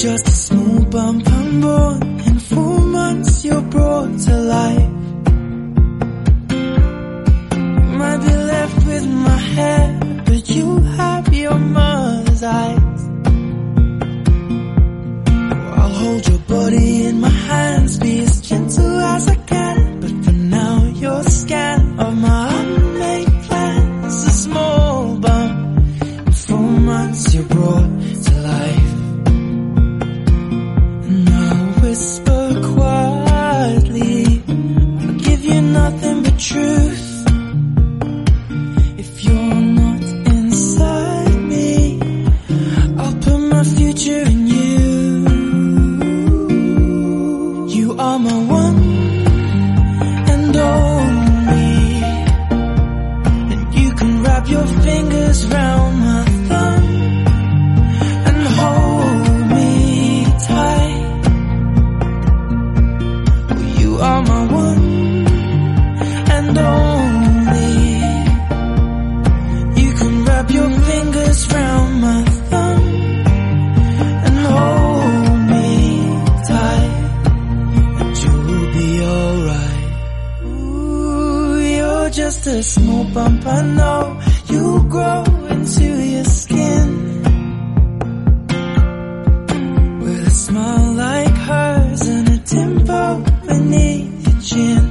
just a small bump unborn. In four months you're brought to life. 去。Just a small bump, I know. You'll grow into your skin with a smile like hers and a dimple beneath your chin.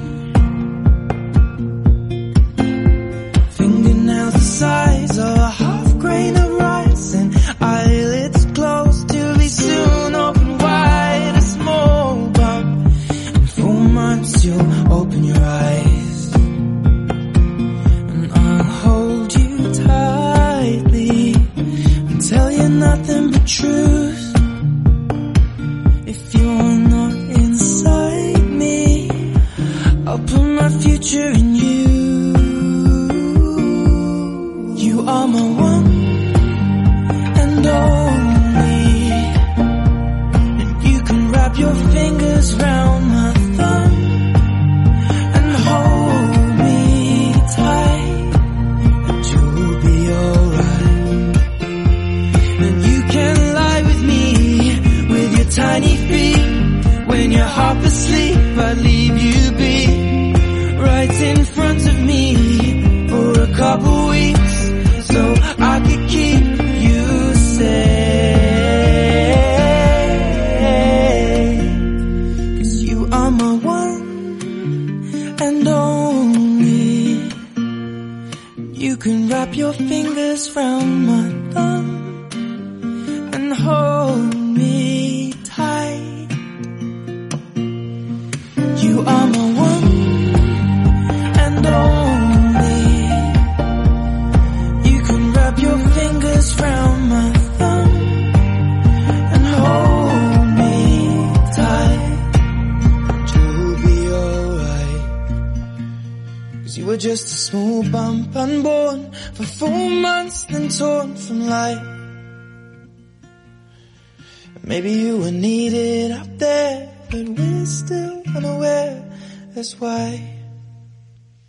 In you. You are my one and only. And you can wrap your fingers round my thumb and hold me tight. And you'll be alright. And you can lie with me with your tiny feet. When you're half asleep, I'd leave you You can wrap your fingers round my thumb and hold just a small bump unborn for four months then torn from life. Maybe you were needed up there, but we're still unaware. That's why.